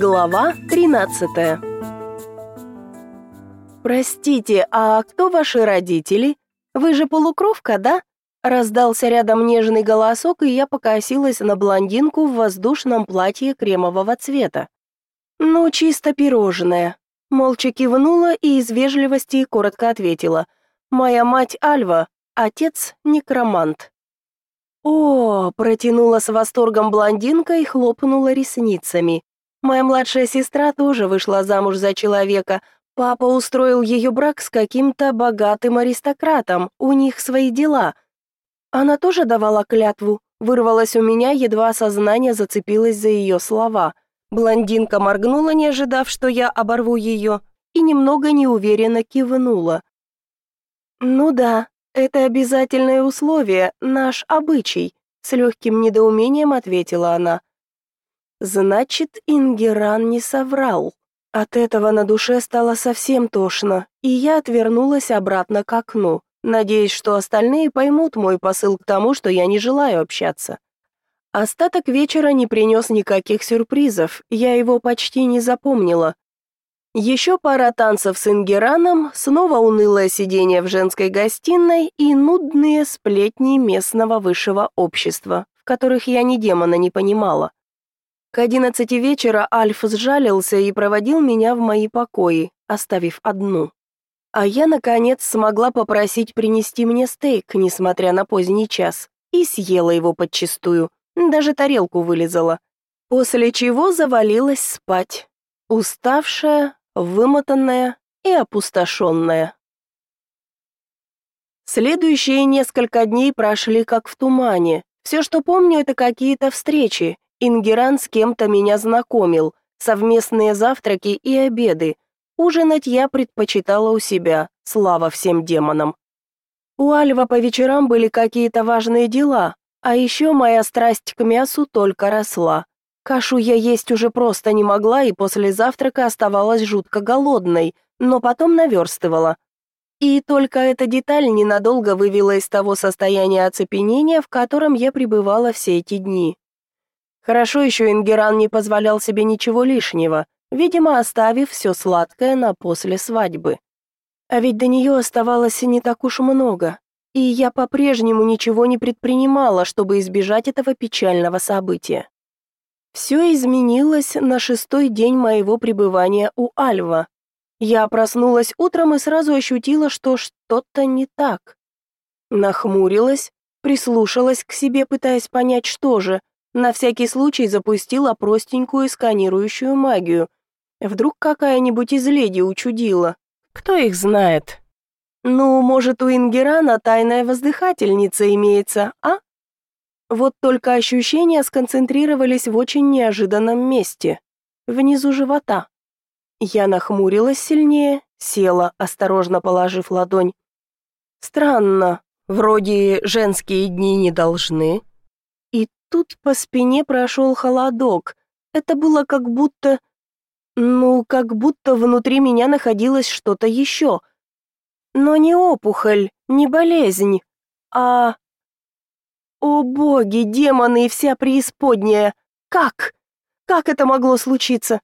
Глава 13 «Простите, а кто ваши родители? Вы же полукровка, да?» Раздался рядом нежный голосок, и я покосилась на блондинку в воздушном платье кремового цвета. «Ну, чисто пирожное». Молча кивнула и из вежливости коротко ответила. «Моя мать Альва, отец некромант». «О!» – протянула с восторгом блондинка и хлопнула ресницами. «Моя младшая сестра тоже вышла замуж за человека. Папа устроил ее брак с каким-то богатым аристократом, у них свои дела. Она тоже давала клятву?» Вырвалось у меня, едва сознание зацепилось за ее слова. Блондинка моргнула, не ожидав, что я оборву ее, и немного неуверенно кивнула. «Ну да, это обязательное условие, наш обычай, с легким недоумением ответила она. Значит, Ингеран не соврал. От этого на душе стало совсем тошно, и я отвернулась обратно к окну, надеясь, что остальные поймут мой посыл к тому, что я не желаю общаться. Остаток вечера не принес никаких сюрпризов, я его почти не запомнила, еще пара танцев с Ингераном, снова унылое сидение в женской гостиной и нудные сплетни местного высшего общества, в которых я ни демона не понимала. К одиннадцати вечера Альф сжалился и проводил меня в мои покои, оставив одну. А я, наконец, смогла попросить принести мне стейк, несмотря на поздний час, и съела его подчистую, даже тарелку вылезала. После чего завалилась спать, уставшая, вымотанная и опустошенная. Следующие несколько дней прошли как в тумане. Все, что помню, это какие-то встречи. Ингеран с кем-то меня знакомил, совместные завтраки и обеды. Ужинать я предпочитала у себя, слава всем демонам. У Альва по вечерам были какие-то важные дела, а еще моя страсть к мясу только росла. Кашу я есть уже просто не могла и после завтрака оставалась жутко голодной, но потом наверстывала. И только эта деталь ненадолго вывела из того состояния оцепенения, в котором я пребывала все эти дни. Хорошо еще Ингеран не позволял себе ничего лишнего, видимо, оставив все сладкое на после свадьбы. А ведь до нее оставалось не так уж много, и я по-прежнему ничего не предпринимала, чтобы избежать этого печального события. Все изменилось на шестой день моего пребывания у Альва. Я проснулась утром и сразу ощутила, что что-то не так. Нахмурилась, прислушалась к себе, пытаясь понять, что же. На всякий случай запустила простенькую сканирующую магию. Вдруг какая-нибудь из леди учудила. Кто их знает? Ну, может, у Ингерана тайная воздыхательница имеется, а? Вот только ощущения сконцентрировались в очень неожиданном месте, внизу живота. Я нахмурилась сильнее, села, осторожно положив ладонь. Странно, вроде женские дни не должны. Тут по спине прошел холодок. Это было как будто... Ну, как будто внутри меня находилось что-то еще. Но не опухоль, не болезнь, а о боги, демоны и вся преисподняя! Как? Как это могло случиться?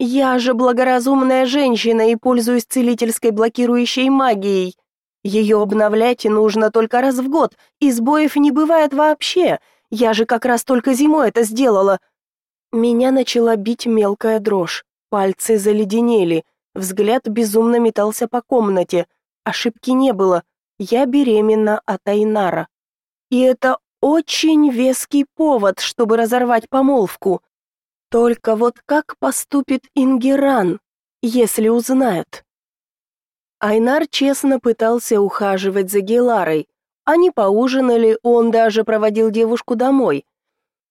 Я же благоразумная женщина и пользуюсь целительской блокирующей магией. Ее обновлять нужно только раз в год, и сбоев не бывает вообще. Я же как раз только зимой это сделала. Меня начала бить мелкая дрожь. Пальцы заледенели, взгляд безумно метался по комнате. Ошибки не было. Я беременна от Айнара. И это очень веский повод, чтобы разорвать помолвку. Только вот как поступит Ингеран, если узнают? Айнар честно пытался ухаживать за Геларой. Они поужинали, он даже проводил девушку домой.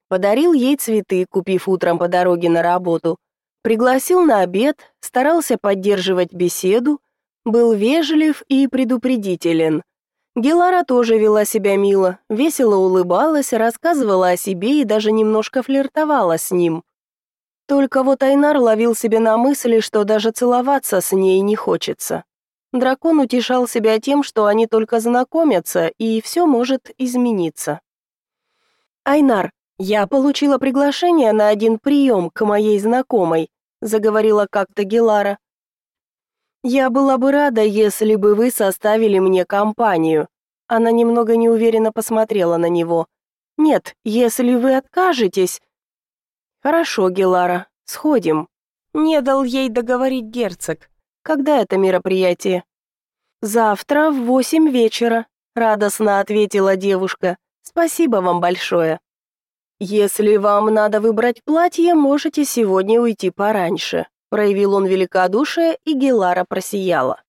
Подарил ей цветы, купив утром по дороге на работу. Пригласил на обед, старался поддерживать беседу, был вежлив и предупредителен. Гелара тоже вела себя мило, весело улыбалась, рассказывала о себе и даже немножко флиртовала с ним. Только вот Айнар ловил себя на мысли, что даже целоваться с ней не хочется. Дракон утешал себя тем, что они только знакомятся, и все может измениться. «Айнар, я получила приглашение на один прием к моей знакомой. заговорила как-то Гелара. Я была бы рада, если бы вы составили мне компанию. Она немного неуверенно посмотрела на него. Нет, если вы откажетесь. Хорошо, Гелара, сходим. Не дал ей договорить герцог. Когда это мероприятие? Завтра в восемь вечера, радостно ответила девушка. Спасибо вам большое. Если вам надо выбрать платье, можете сегодня уйти пораньше, проявил он великодушие, и Гелара просияла.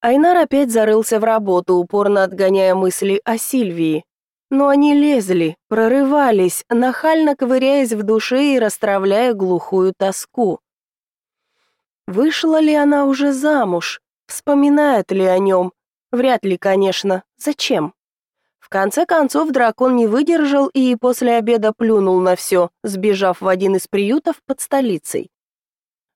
Айнар опять зарылся в работу, упорно отгоняя мысли о Сильвии. Но они лезли, прорывались, нахально ковыряясь в душе и расстравляя глухую тоску. Вышла ли она уже замуж? Вспоминает ли о нем? Вряд ли, конечно. Зачем? В конце концов дракон не выдержал и после обеда плюнул на все, сбежав в один из приютов под столицей.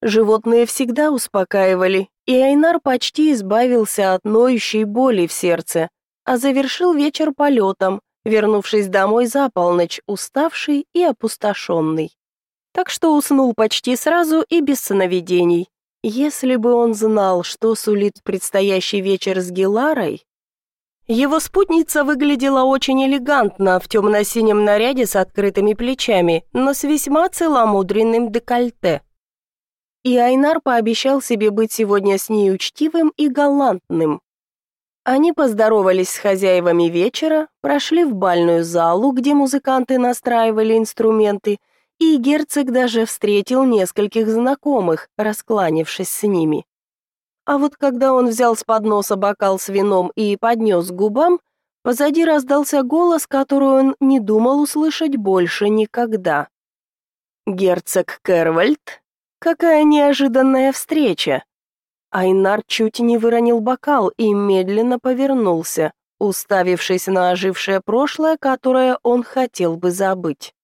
Животные всегда успокаивали, и Айнар почти избавился от ноющей боли в сердце, а завершил вечер полетом, вернувшись домой за полночь, уставший и опустошенный. Так что уснул почти сразу и без сновидений. Если бы он знал, что сулит предстоящий вечер с Геларой, его спутница выглядела очень элегантно в темно-синем наряде с открытыми плечами, но с весьма целомудренным декольте. И Айнар пообещал себе быть сегодня с ней учтивым и галантным. Они поздоровались с хозяевами вечера, прошли в бальную залу, где музыканты настраивали инструменты, и герцог даже встретил нескольких знакомых, раскланившись с ними. А вот когда он взял с подноса бокал с вином и поднес к губам, позади раздался голос, который он не думал услышать больше никогда. «Герцог Кервальд? Какая неожиданная встреча!» Айнар чуть не выронил бокал и медленно повернулся, уставившись на ожившее прошлое, которое он хотел бы забыть.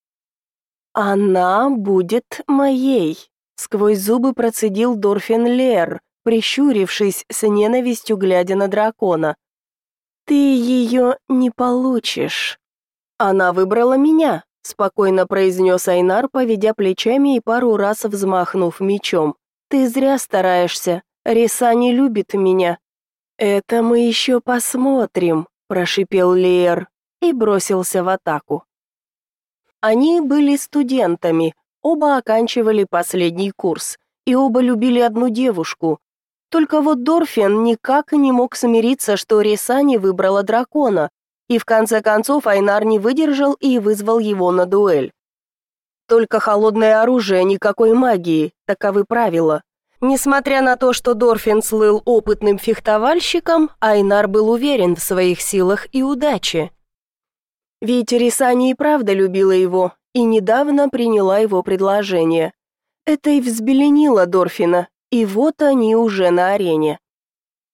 «Она будет моей», — сквозь зубы процедил Дорфин Лер, прищурившись с ненавистью, глядя на дракона. «Ты ее не получишь». «Она выбрала меня», — спокойно произнес Айнар, поведя плечами и пару раз взмахнув мечом. «Ты зря стараешься. Риса не любит меня». «Это мы еще посмотрим», — прошипел Леер и бросился в атаку. Они были студентами, оба оканчивали последний курс, и оба любили одну девушку, только вот Дорфин никак не мог смириться, что Риса не выбрала дракона, и в конце концов Айнар не выдержал и вызвал его на дуэль. Только холодное оружие, никакой магии, таковы правила. Несмотря на то, что Дорфин слыл опытным фехтовальщиком, Айнар был уверен в своих силах и удаче. Ведь Рисани и правда любила его и недавно приняла его предложение. Это и взбеленило Дорфина, и вот они уже на арене.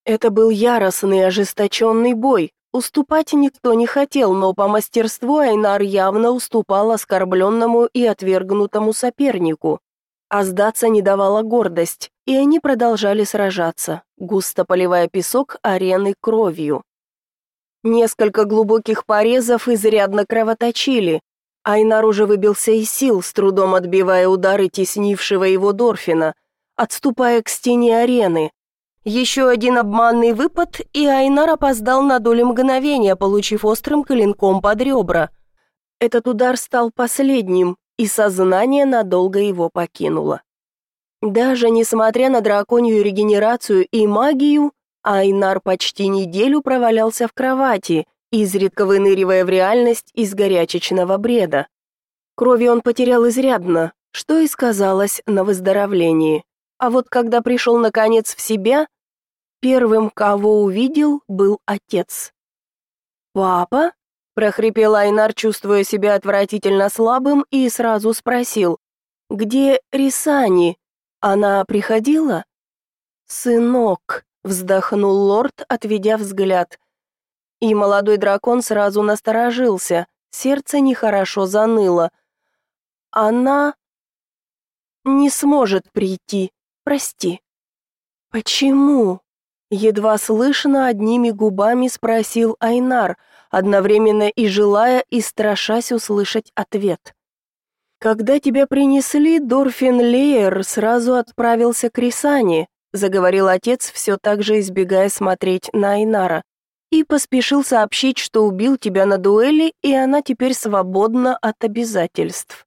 Это был яростный, ожесточенный бой. Уступать никто не хотел, но по мастерству Айнар явно уступал оскорбленному и отвергнутому сопернику. А сдаться не давала гордость, и они продолжали сражаться, густо поливая песок арены кровью. Несколько глубоких порезов изрядно кровоточили. Айнар уже выбился из сил, с трудом отбивая удары теснившего его Дорфина – отступая к стене арены. Еще один обманный выпад, и Айнар опоздал на долю мгновения, получив острым клинком под ребра. Этот удар стал последним, и сознание надолго его покинуло. Даже несмотря на драконью регенерацию и магию, Айнар почти неделю провалялся в кровати, изредка выныривая в реальность из горячечного бреда. Крови он потерял изрядно, что и сказалось на выздоровлении. А вот когда пришел наконец в себя, первым, кого увидел, был отец. «Папа?» – прохрипел Айнар, чувствуя себя отвратительно слабым, и сразу спросил, «Где Рисани? Она приходила?» «Сынок», – вздохнул лорд, отведя взгляд. И молодой дракон сразу насторожился, сердце нехорошо заныло. «Она не сможет прийти», Прости». «Почему?» Едва слышно одними губами спросил Айнар, одновременно и желая, и страшась услышать ответ. Когда тебя принесли, Дорфин Леер сразу отправился к Рисане, заговорил отец, все так же избегая смотреть на Айнара, и поспешил сообщить, что убил тебя на дуэли, и она теперь свободна от обязательств.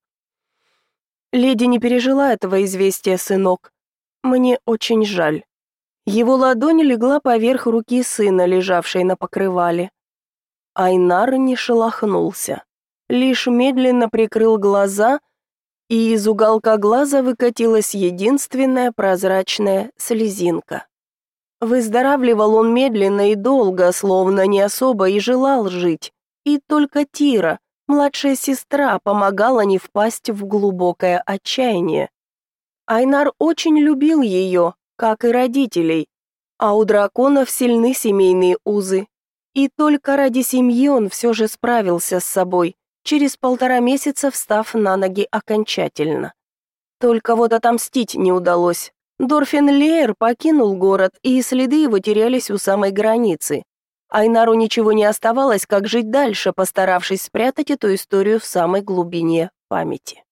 Леди не пережила этого известия, сынок. Мне очень жаль. Его ладонь легла поверх руки сына, лежавшей на покрывале. Айнар не шелохнулся, лишь медленно прикрыл глаза, и из уголка глаза выкатилась единственная прозрачная слезинка. Выздоравливал он медленно и долго, словно не особо и желал жить. И только Тира, младшая сестра, помогала не впасть в глубокое отчаяние. Айнар очень любил ее, как и родителей, а у драконов сильны семейные узы. И только ради семьи он все же справился с собой, через полтора месяца встав на ноги окончательно. Только вот отомстить не удалось. Дорфин Леер покинул город, и следы его терялись у самой границы. Айнару ничего не оставалось, как жить дальше, постаравшись спрятать эту историю в самой глубине памяти.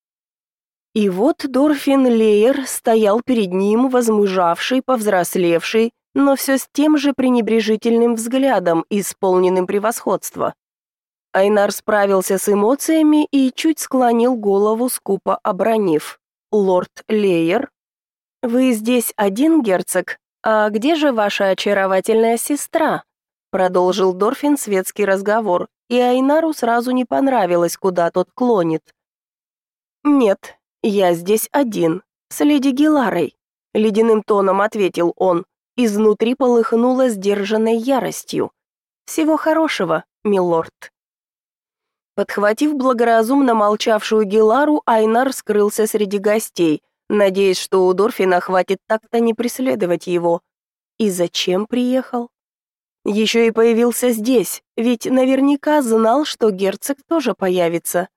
И вот Дорфин Леер стоял перед ним, возмужавший, повзрослевший, но все с тем же пренебрежительным взглядом, исполненным превосходства. Айнар справился с эмоциями и чуть склонил голову, скупо обронив. «Лорд Леер?» «Вы здесь один, герцог? А где же ваша очаровательная сестра?» Продолжил Дорфин светский разговор, и Айнару сразу не понравилось, куда тот клонит. «Нет, «Я здесь один, с леди Гиларой», — ледяным тоном ответил он. Изнутри полыхнуло сдержанной яростью. «Всего хорошего, милорд». Подхватив благоразумно молчавшую Гилару, Айнар скрылся среди гостей, надеясь, что у Дорфина хватит так-то не преследовать его. И зачем приехал? Еще и появился здесь, ведь наверняка знал, что герцог тоже появится.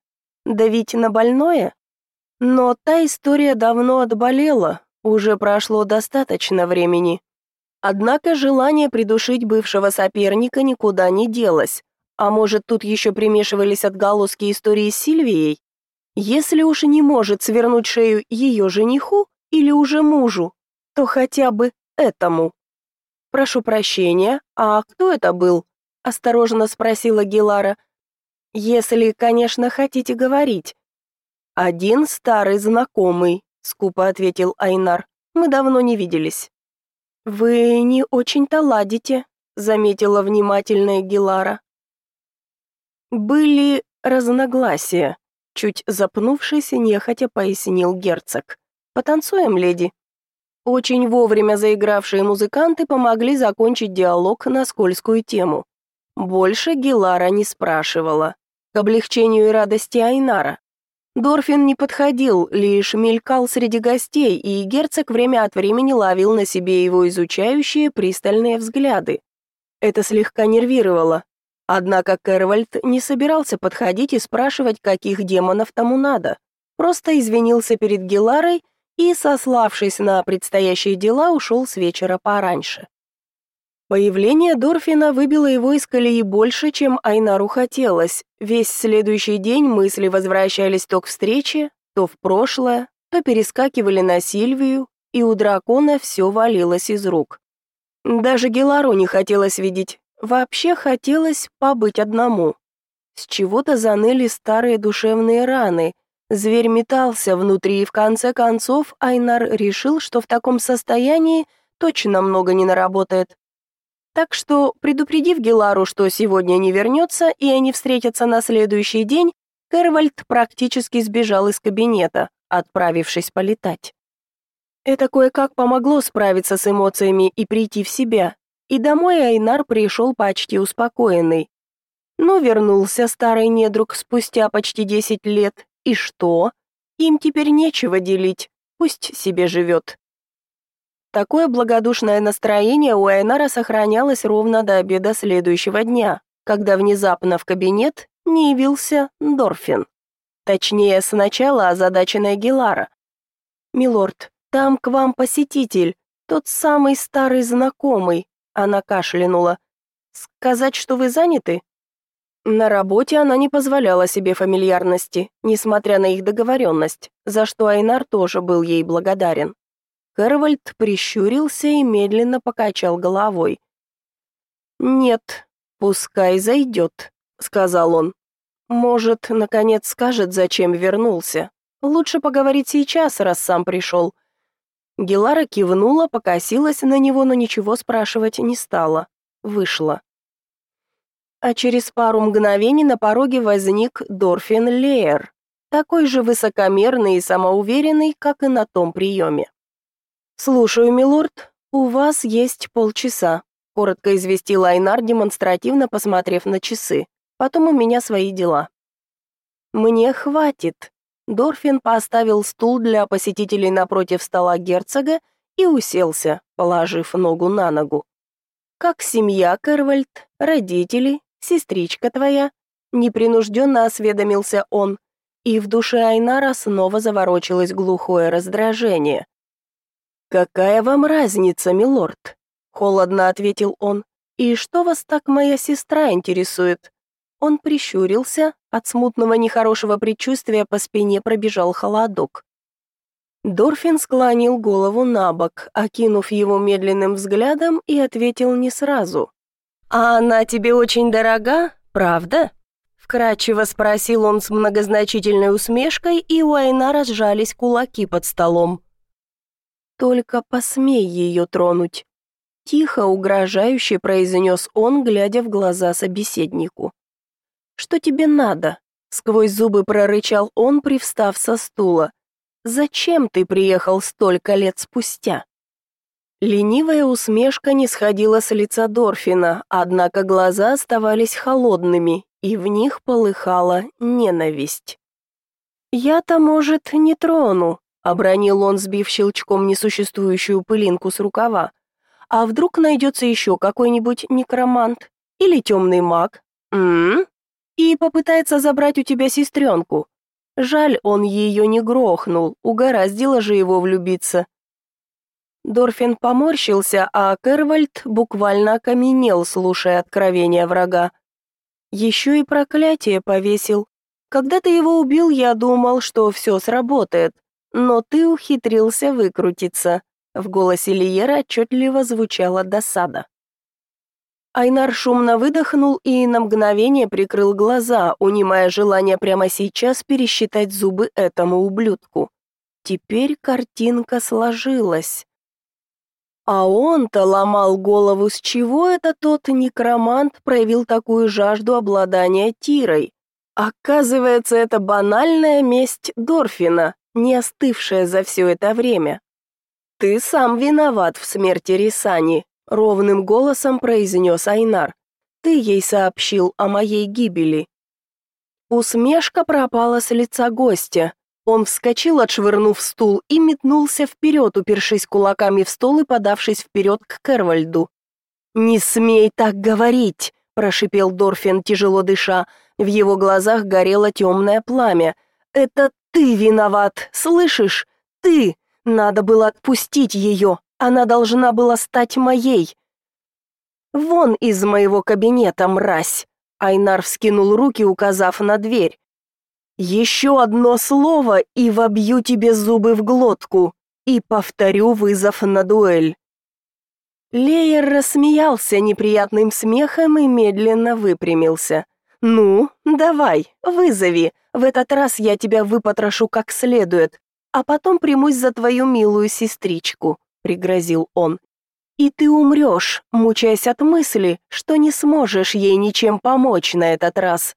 Давить на больное? Но та история давно отболела, уже прошло достаточно времени. Однако желание придушить бывшего соперника никуда не делось. А может, тут еще примешивались отголоски истории с Сильвией? Если уж не может свернуть шею ее жениху или уже мужу, то хотя бы этому. Прошу прощения, а кто это был? осторожно спросила Гилара. Если, конечно, хотите говорить. «Один старый знакомый», — скупо ответил Айнар. «Мы давно не виделись». «Вы не очень-то ладите», — заметила внимательная Гилара. «Были разногласия», — чуть запнувшись, нехотя пояснил герцог. «Потанцуем, леди». Очень вовремя заигравшие музыканты помогли закончить диалог на скользкую тему. Больше Гилара не спрашивала. К облегчению и радости Айнара. Дорфин не подходил, лишь мелькал среди гостей, и герцог время от времени ловил на себе его изучающие пристальные взгляды. Это слегка нервировало. Однако Кэрвальд не собирался подходить и спрашивать, каких демонов тому надо. Просто извинился перед Геларой и, сославшись на предстоящие дела, ушел с вечера пораньше. Появление Дорфина выбило его из колеи больше, чем Айнару хотелось. Весь следующий день мысли возвращались то к встрече, то в прошлое, то перескакивали на Сильвию, и у дракона все валилось из рук. Даже Гелару не хотелось видеть, вообще хотелось побыть одному. С чего-то заныли старые душевные раны. Зверь метался внутри, и в конце концов Айнар решил, что в таком состоянии точно много не наработает. Так что, предупредив Гелару, что сегодня не вернется, и они встретятся на следующий день, Кервальд практически сбежал из кабинета, отправившись полетать. Это кое-как помогло справиться с эмоциями и прийти в себя, и домой Айнар пришел почти успокоенный. Но вернулся старый недруг спустя почти десять лет, и что? Им теперь нечего делить, пусть себе живет. Такое благодушное настроение у Айнара сохранялось ровно до обеда следующего дня, когда внезапно в кабинет не явился Дорфин. Точнее, сначала озадаченная Гелара. «Милорд, там к вам посетитель, тот самый старый знакомый», она кашлянула. «Сказать, что вы заняты?» На работе она не позволяла себе фамильярности, несмотря на их договоренность, за что Айнар тоже был ей благодарен. Кервальд прищурился и медленно покачал головой. «Нет, пускай зайдет», — сказал он. «Может, наконец скажет, зачем вернулся. Лучше поговорить сейчас, раз сам пришел». Гелара кивнула, покосилась на него, но ничего спрашивать не стала. Вышла. А через пару мгновений на пороге возник Дорфин Леер, такой же высокомерный и самоуверенный, как и на том приеме. «Слушаю, милорд, у вас есть полчаса», — коротко известил Айнар, демонстративно посмотрев на часы. «Потом у меня свои дела». «Мне хватит», Дорфин поставил стул для посетителей напротив стола герцога и уселся, положив ногу на ногу. «Как семья, Кервальд? Родители? Сестричка твоя?» Непринужденно осведомился он, и в душе Айнара снова заворочилось глухое раздражение. «Какая вам разница, милорд?» — холодно ответил он. «И что вас так моя сестра интересует?» Он прищурился, от смутного нехорошего предчувствия по спине пробежал холодок. Дорфин склонил голову на бок, окинув его медленным взглядом и ответил не сразу. «А она тебе очень дорога, правда?» Вкратчиво спросил он с многозначительной усмешкой, и у Айна разжались кулаки под столом. «Только посмей ее тронуть», — тихо, угрожающе произнес он, глядя в глаза собеседнику. Что тебе надо?» Сквозь зубы прорычал он, привстав со стула. «Зачем ты приехал столько лет спустя?» Ленивая усмешка не сходила с лица Дорфина, однако глаза оставались холодными, и в них полыхала ненависть. «Я-то, может, не трону», — обронил он, сбив щелчком несуществующую пылинку с рукава. «А вдруг найдется еще какой-нибудь некромант? Или темный маг? М, -м, и попытается забрать у тебя сестренку. Жаль, он ее не грохнул, угораздило же его влюбиться. Дорфин поморщился, а Кервальд буквально окаменел, слушая откровения врага. Еще и проклятие повесил. Когда ты его убил, я думал, что все сработает, но ты ухитрился выкрутиться. В голосе Лиера отчетливо звучала досада. Айнар шумно выдохнул и на мгновение прикрыл глаза, унимая желание прямо сейчас пересчитать зубы этому ублюдку. Теперь картинка сложилась. А он-то ломал голову, с чего это тот некромант проявил такую жажду обладания Тирой. Оказывается, это банальная месть Дорфина, не остывшая за все это время. Ты сам виноват в смерти Рисани, ровным голосом произнес Айнар. Ты ей сообщил о моей гибели. Усмешка пропала с лица гостя. Он вскочил, отшвырнув стул, и метнулся вперед, упершись кулаками в стол и подавшись вперед к Кервальду. «Не смей так говорить!» – прошипел Дорфин, тяжело дыша. В его глазах горело темное пламя. «Это ты виноват, слышишь? Ты! Надо было отпустить ее, она должна была стать моей. Вон из моего кабинета, мразь. Айнар вскинул руки, указав на дверь. Еще одно слово и вобью тебе зубы в глотку и повторю вызов на дуэль. Леер рассмеялся неприятным смехом и медленно выпрямился. Ну, давай, вызови. В этот раз я тебя выпотрошу как следует, а потом примусь за твою милую сестричку пригрозил он. И ты умрешь, мучаясь от мысли, что не сможешь ей ничем помочь на этот раз.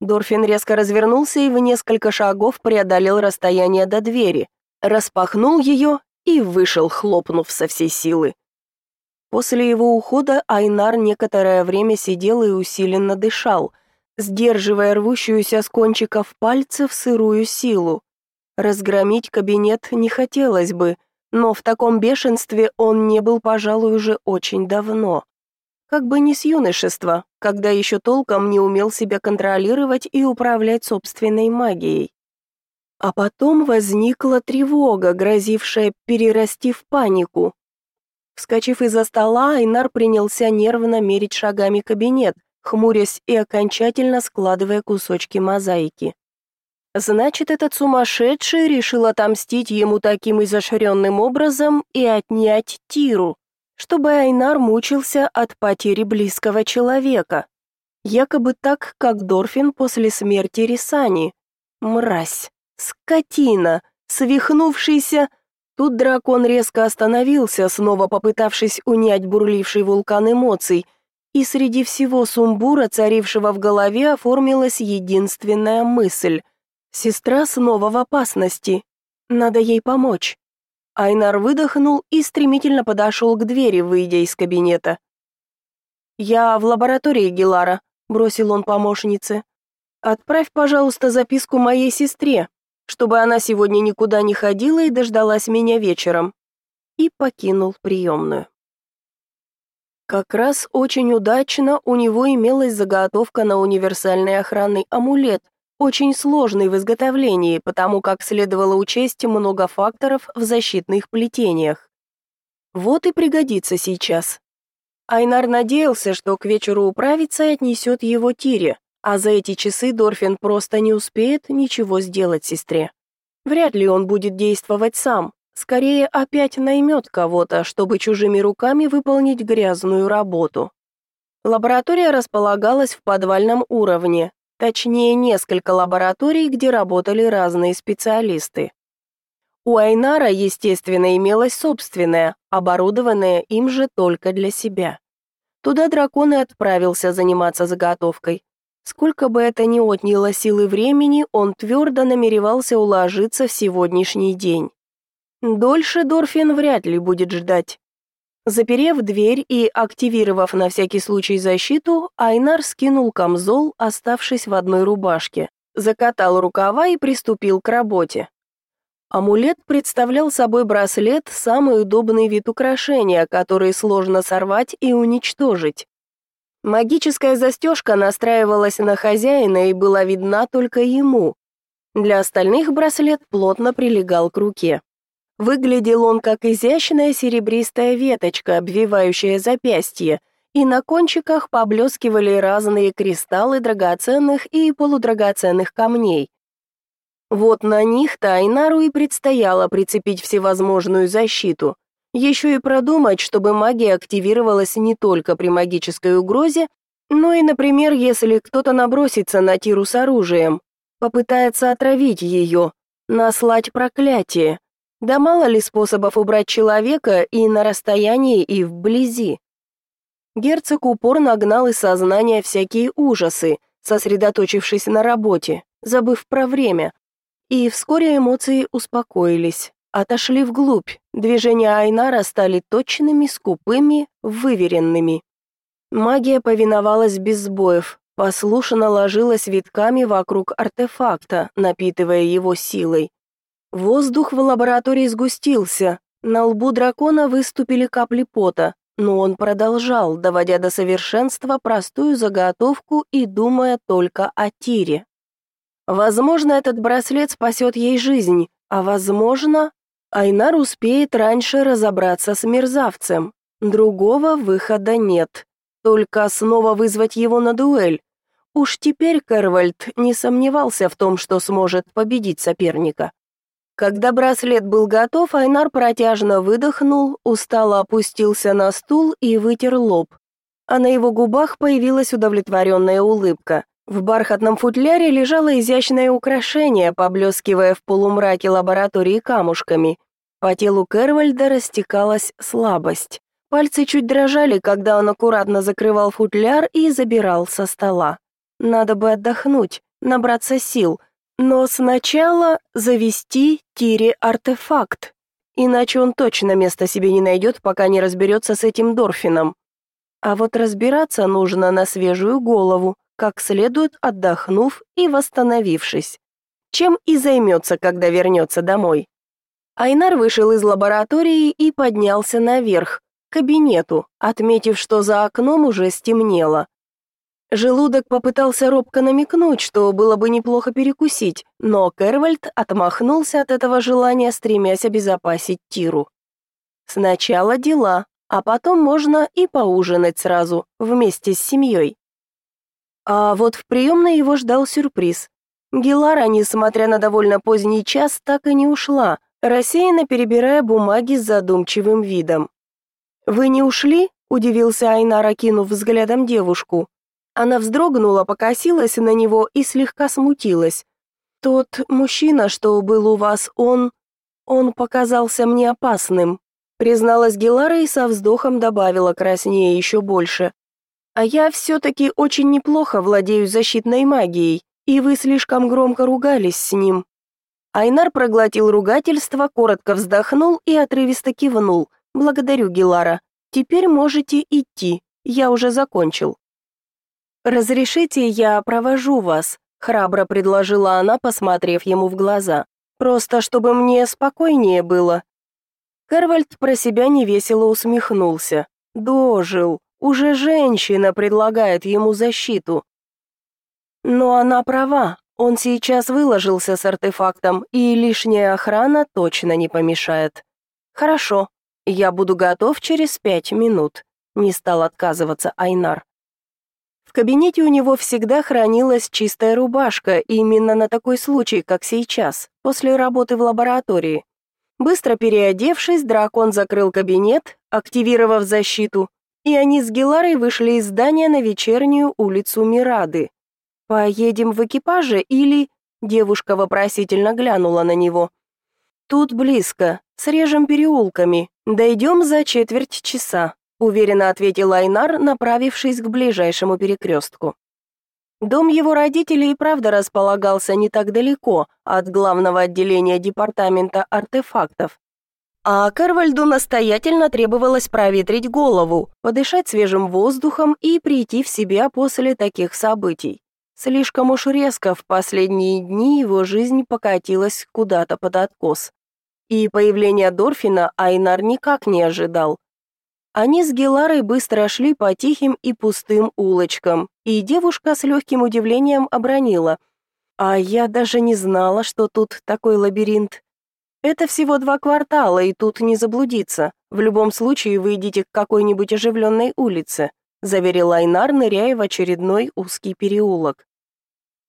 Дорфин резко развернулся и в несколько шагов преодолел расстояние до двери, распахнул ее и вышел, хлопнув со всей силы. После его ухода Айнар некоторое время сидел и усиленно дышал, сдерживая рвущуюся с кончиков пальцев сырую силу. Разгромить кабинет не хотелось бы, но в таком бешенстве он не был, пожалуй, уже очень давно. Как бы не с юношества, когда еще толком не умел себя контролировать и управлять собственной магией. А потом возникла тревога, грозившая перерасти в панику. Вскочив из-за стола, Айнар принялся нервно мерить шагами кабинет, хмурясь и окончательно складывая кусочки мозаики. Значит, этот сумасшедший решил отомстить ему таким изощренным образом и отнять Тиру, чтобы Айнар мучился от потери близкого человека. Якобы так, как Дорфин после смерти Рисани. Мразь, скотина, свихнувшийся... Тут дракон резко остановился, снова попытавшись унять бурливший вулкан эмоций, и среди всего сумбура, царившего в голове, оформилась единственная мысль — Сестра снова в опасности. Надо ей помочь. Айнар выдохнул и стремительно подошел к двери, выйдя из кабинета. «Я в лаборатории Гелара», — бросил он помощнице. «Отправь, пожалуйста, записку моей сестре, чтобы она сегодня никуда не ходила и дождалась меня вечером». И покинул приемную. Как раз очень удачно у него имелась заготовка на универсальный охранный амулет, очень сложный в изготовлении, потому как следовало учесть много факторов в защитных плетениях. Вот и пригодится сейчас. Айнар надеялся, что к вечеру управится и отнесет его Тире, а за эти часы Дорфин просто не успеет ничего сделать сестре. Вряд ли он будет действовать сам, скорее опять наймет кого-то, чтобы чужими руками выполнить грязную работу. Лаборатория располагалась в подвальном уровне, Точнее, несколько лабораторий, где работали разные специалисты. У Айнара, естественно, имелась собственная, оборудованная им же только для себя. Туда дракон и отправился заниматься заготовкой. Сколько бы это ни отняло силы времени, он твердо намеревался уложиться в сегодняшний день. Дольше Дорфин вряд ли будет ждать. Заперев дверь и активировав на всякий случай защиту, Айнар скинул камзол, оставшись в одной рубашке, закатал рукава и приступил к работе. Амулет представлял собой браслет, самый удобный вид украшения, который сложно сорвать и уничтожить. Магическая застежка настраивалась на хозяина и была видна только ему. Для остальных браслет плотно прилегал к руке. Выглядел он как изящная серебристая веточка, обвивающая запястье, и на кончиках поблескивали разные кристаллы драгоценных и полудрагоценных камней. Вот на них-то Айнару и предстояло прицепить всевозможную защиту, еще и продумать, чтобы магия активировалась не только при магической угрозе, но и, например, если кто-то набросится на Тиру с оружием, попытается отравить ее, наслать проклятие, да мало ли способов убрать человека и на расстоянии, и вблизи. Герцог упорно гнал из сознания всякие ужасы, сосредоточившись на работе, забыв про время. И вскоре эмоции успокоились, отошли вглубь. Движения Айнара стали точными, скупыми, выверенными. Магия повиновалась без сбоев, послушно ложилась витками вокруг артефакта, напитывая его силой. Воздух в лаборатории сгустился, на лбу дракона выступили капли пота, но он продолжал, доводя до совершенства простую заготовку и думая только о Тире. Возможно, этот браслет спасет ей жизнь, а возможно, Айнар успеет раньше разобраться с мерзавцем. Другого выхода нет. Только снова вызвать его на дуэль. Уж теперь Кервальд не сомневался в том, что сможет победить соперника. Когда браслет был готов, Айнар протяжно выдохнул, устало опустился на стул и вытер лоб. А на его губах появилась удовлетворенная улыбка. В бархатном футляре лежало изящное украшение, поблескивая в полумраке лаборатории камушками. По телу Кервальда растекалась слабость. Пальцы чуть дрожали, когда он аккуратно закрывал футляр и забирал со стола. Надо бы отдохнуть, набраться сил — но сначала завести Тире артефакт, иначе он точно места себе не найдет, пока не разберется с этим Дорфином. А вот разбираться нужно на свежую голову, как следует отдохнув и восстановившись. Чем и займется, когда вернется домой. Айнар вышел из лаборатории и поднялся наверх, к кабинету, отметив, что за окном уже стемнело. Желудок попытался робко намекнуть, что было бы неплохо перекусить, но Кервальд отмахнулся от этого желания, стремясь обезопасить Тиру. Сначала дела, а потом можно и поужинать сразу, вместе с семьей. А вот в приемной его ждал сюрприз. Гелара, несмотря на довольно поздний час, так и не ушла, рассеянно перебирая бумаги с задумчивым видом. «Вы не ушли?» – удивился Айнар, окинув взглядом девушку. Она вздрогнула, покосилась на него и слегка смутилась. «Тот мужчина, что был у вас, он... он показался мне опасным», призналась Гелара и со вздохом добавила краснее еще больше. «А я все-таки очень неплохо владею защитной магией, и вы слишком громко ругались с ним». Айнар проглотил ругательство, коротко вздохнул и отрывисто кивнул. «Благодарю, Гелара. Теперь можете идти, я уже закончил». «Разрешите, я провожу вас», храбро предложила она, посмотрев ему в глаза. Просто чтобы мне спокойнее было. Карвальд про себя невесело усмехнулся. Дожил, уже женщина предлагает ему защиту. Но она права. Он сейчас выложился с артефактом, и лишняя охрана точно не помешает. Хорошо. Я буду готов через пять минут. Не стал отказываться Айнар кабинете у него всегда хранилась чистая рубашка, именно на такой случай, как сейчас, после работы в лаборатории. Быстро переодевшись, дракон закрыл кабинет, активировав защиту, и они с Геларой вышли из здания на вечернюю улицу Мирады. «Поедем в экипаже или...» Девушка вопросительно глянула на него. «Тут близко, срежем переулками, дойдем за четверть часа уверенно ответил Айнар, направившись к ближайшему перекрестку. Дом его родителей и правда располагался не так далеко от главного отделения департамента артефактов. А Карвальду настоятельно требовалось проветрить голову, подышать свежим воздухом и прийти в себя после таких событий. Слишком уж резко в последние дни его жизнь покатилась куда-то под откос. И появление Дорфина Айнар никак не ожидал. Они с Геларой быстро шли по тихим и пустым улочкам, и девушка с легким удивлением обронила. «А я даже не знала, что тут такой лабиринт. Это всего два квартала, и тут не заблудиться. В любом случае вы идите к какой-нибудь оживленной улице», заверил Айнар, ныряя в очередной узкий переулок.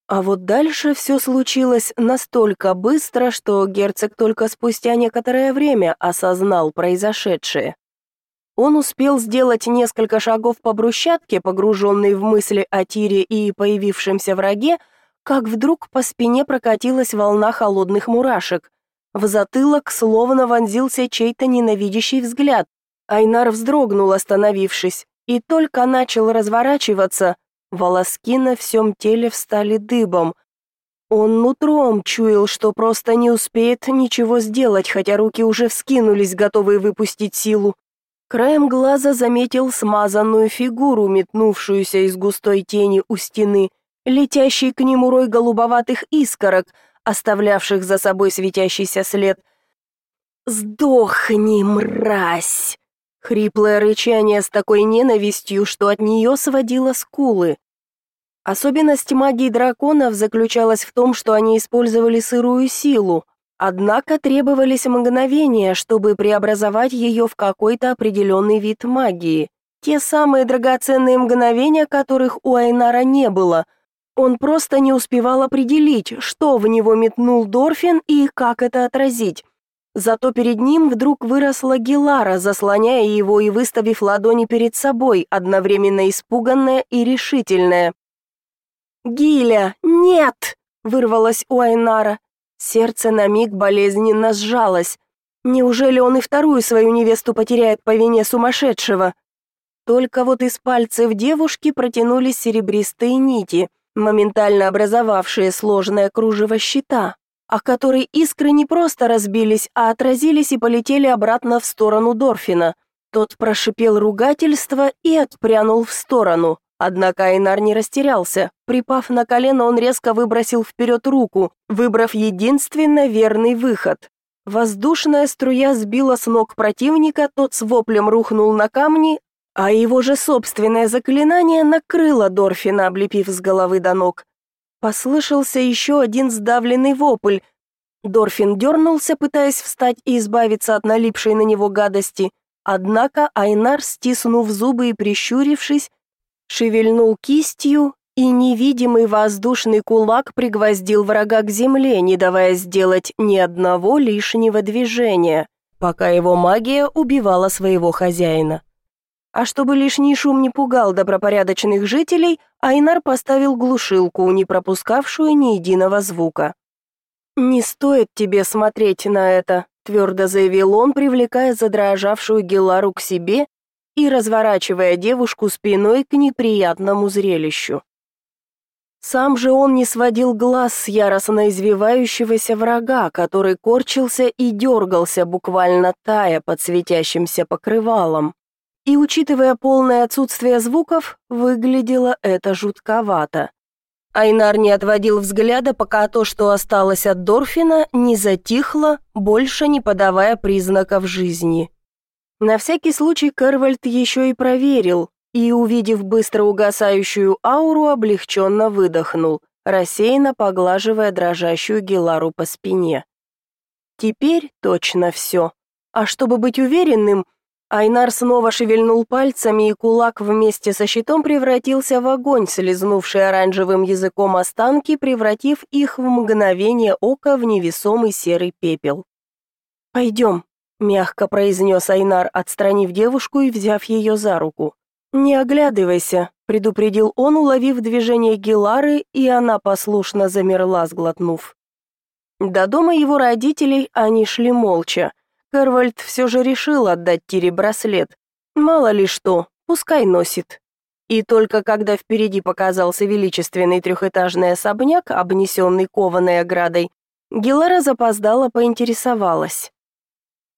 А вот дальше все случилось настолько быстро, что герцог только спустя некоторое время осознал произошедшее. Он успел сделать несколько шагов по брусчатке, погруженный в мысли о Тире и появившемся враге, как вдруг по спине прокатилась волна холодных мурашек. В затылок словно вонзился чей-то ненавидящий взгляд. Айнар вздрогнул, остановившись, и только начал разворачиваться, волоски на всем теле встали дыбом. Он нутром чуял, что просто не успеет ничего сделать, хотя руки уже вскинулись, готовые выпустить силу. Краем глаза заметил смазанную фигуру, метнувшуюся из густой тени у стены, летящий к нему рой голубоватых искорок, оставлявших за собой светящийся след. «Сдохни, мразь!» Хриплое рычание с такой ненавистью, что от нее сводило скулы. Особенность магии драконов заключалась в том, что они использовали сырую силу, Однако требовались мгновения, чтобы преобразовать ее в какой-то определенный вид магии. Те самые драгоценные мгновения, которых у Айнара не было. Он просто не успевал определить, что в него метнул Дорфин и как это отразить. Зато перед ним вдруг выросла Гелара, заслоняя его и выставив ладони перед собой, одновременно испуганная и решительная. «Гиля, нет!» — вырвалось у Айнара. Сердце на миг болезненно сжалось. Неужели он и вторую свою невесту потеряет по вине сумасшедшего? Только вот из пальцев девушки протянулись серебристые нити, моментально образовавшие сложное кружево щита, о которой искры не просто разбились, а отразились и полетели обратно в сторону Дорфина. Тот прошипел ругательство и отпрянул в сторону. Однако Айнар не растерялся. Припав на колено, он резко выбросил вперед руку, выбрав единственно верный выход. Воздушная струя сбила с ног противника, тот с воплем рухнул на камни, а его же собственное заклинание накрыло Дорфина, облепив с головы до ног. Послышался еще один сдавленный вопль. Дорфин дернулся, пытаясь встать и избавиться от налипшей на него гадости. Однако Айнар, стиснув зубы и прищурившись, шевельнул кистью, и невидимый воздушный кулак пригвоздил врага к земле, не давая сделать ни одного лишнего движения, пока его магия убивала своего хозяина. А чтобы лишний шум не пугал добропорядочных жителей, Айнар поставил глушилку, не пропускавшую ни единого звука. «Не стоит тебе смотреть на это», — твердо заявил он, привлекая задрожавшую Гелару к себе и разворачивая девушку спиной к неприятному зрелищу. Сам же он не сводил глаз с яростно извивающегося врага, который корчился и дергался, буквально тая под светящимся покрывалом. И, учитывая полное отсутствие звуков, выглядело это жутковато. Айнар не отводил взгляда, пока то, что осталось от Дорфина, не затихло, больше не подавая признаков жизни. На всякий случай Кервальд еще и проверил, и, увидев быстро угасающую ауру, облегченно выдохнул, рассеянно поглаживая дрожащую Гелару по спине. Теперь точно все. А чтобы быть уверенным, Айнар снова шевельнул пальцами, и кулак вместе со щитом превратился в огонь, слезнувший оранжевым языком останки, превратив их в мгновение ока в невесомый серый пепел. «Пойдем», — мягко произнес Айнар, отстранив девушку и взяв ее за руку. «Не оглядывайся», — предупредил он, уловив движение Гелары, и она послушно замерла, сглотнув. До дома его родителей они шли молча. Кервальд все же решил отдать Тире браслет. Мало ли что, пускай носит. И только когда впереди показался величественный трехэтажный особняк, обнесенный кованой оградой, Гелара запоздала поинтересовалась.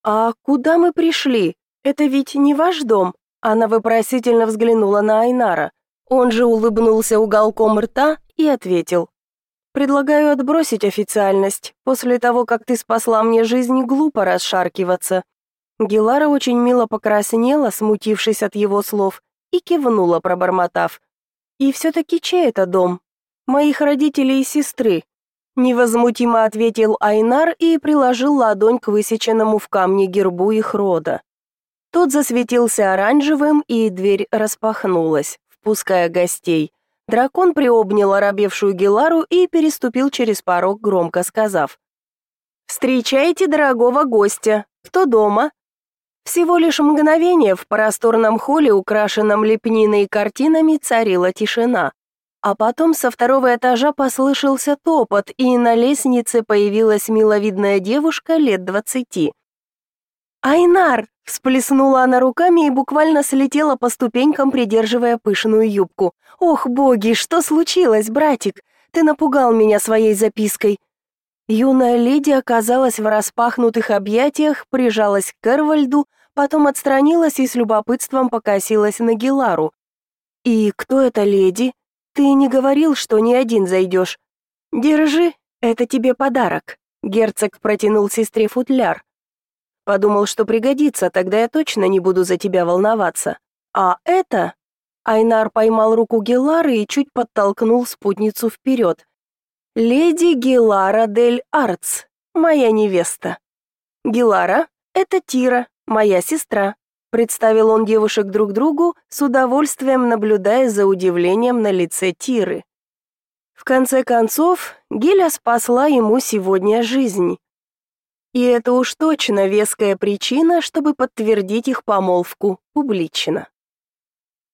«А куда мы пришли? Это ведь не ваш дом?» Она вопросительно взглянула на Айнара. Он же улыбнулся уголком рта и ответил. «Предлагаю отбросить официальность. После того, как ты спасла мне жизнь, глупо расшаркиваться». Гелара очень мило покраснела, смутившись от его слов, и кивнула, пробормотав. «И все-таки чей это дом? Моих родителей и сестры». Невозмутимо ответил Айнар и приложил ладонь к высеченному в камне гербу их рода. Тот засветился оранжевым, и дверь распахнулась, впуская гостей. Дракон приобнял оробевшую Гелару и переступил через порог, громко сказав. «Встречайте дорогого гостя. Кто дома?» Всего лишь мгновение в просторном холле, украшенном лепниной и картинами, царила тишина. А потом со второго этажа послышался топот, и на лестнице появилась миловидная девушка лет двадцати. «Айнар!» – всплеснула она руками и буквально слетела по ступенькам, придерживая пышную юбку. «Ох, боги, что случилось, братик? Ты напугал меня своей запиской». Юная леди оказалась в распахнутых объятиях, прижалась к Эрвальду, потом отстранилась и с любопытством покосилась на Гелару. «И кто эта леди? Ты не говорил, что ни один зайдешь. Держи, это тебе подарок». Герцог протянул сестре футляр. Подумал, что пригодится, тогда я точно не буду за тебя волноваться. А это...» Айнар поймал руку Гелары и чуть подтолкнул спутницу вперед. «Леди Гелара дель Артс, моя невеста». «Гелара — это Тира, моя сестра», — представил он девушек друг другу, с удовольствием наблюдая за удивлением на лице Тиры. В конце концов, Геля спасла ему сегодня жизнь. И это уж точно веская причина, чтобы подтвердить их помолвку публично.